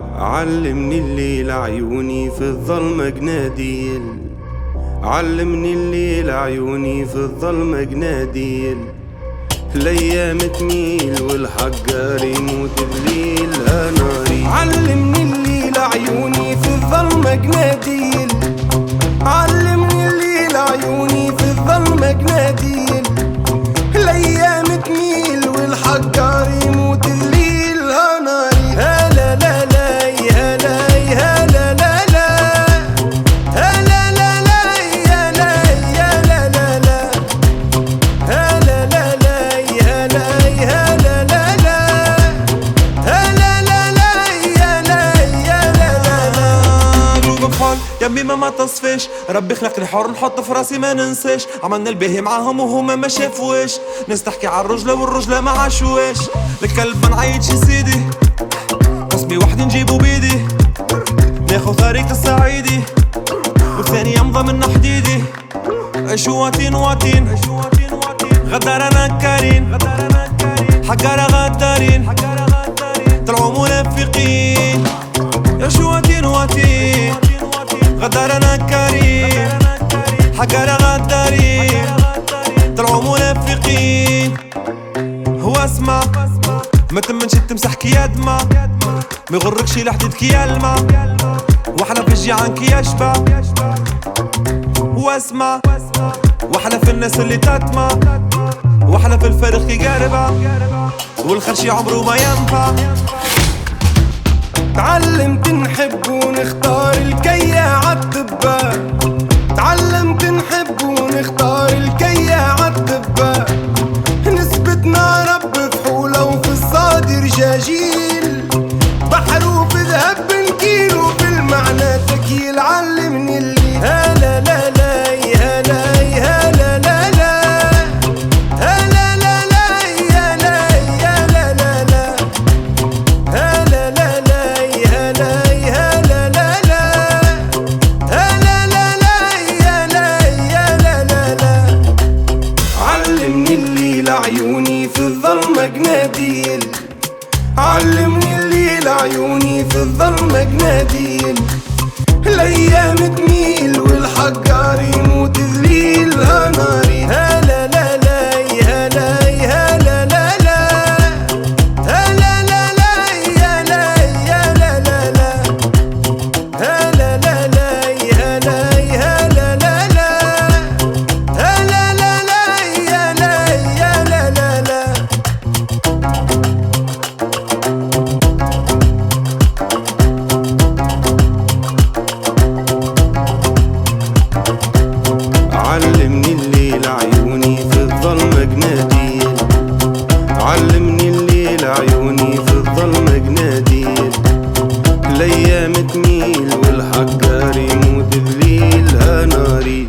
علمني الليل عيوني في الظلمة جناديل. علمني الليل عيوني في الظلمة جناديل. الأيام تميل والحجار يموت الليل ناري علمني الليل عيوني ما تصفيش. ربي خلقني حر نحط في راسي ما ننساش. عملنا الباهي معاهم وهما ما شافوش. ناس تحكي على الرجلة والرجلة ما عاشوش. الكلب ما نعيطش سيدي. قسمي واحد نجيبو بيدي. ناخو طريق الصعيدي. والثاني يمضى منا حديدي عيشو واتين واتين غدار أنا كارين. حقارة غدارين. طلعوا منافقين كيادما ما يغركش لحدتك يا الماء وإحنا في الجيعان كي يشبع. واسمع. وإحنا في الناس اللي تتمع وإحنا في الفارغ كي قاربة والخرشي عمره ما ينفع. تعلمت نحب ونختار الكيا علمني اللي هلا لا لا هلا هلا لا لا هلا لا لا يا لا يا لا لا لا هلا لا لا هلا هلا لا لا هلا لا لا يا لا يا لا لا علمني الليل عيوني في الظلمة جناديل علمني الليل عيوني في الظلمة جناديل الأيام علمني الليل عيوني في الظلمة جناديل علمني الليل عيوني في الظلمة جناديل الأيام تميل والحجار يموت بليلها ناري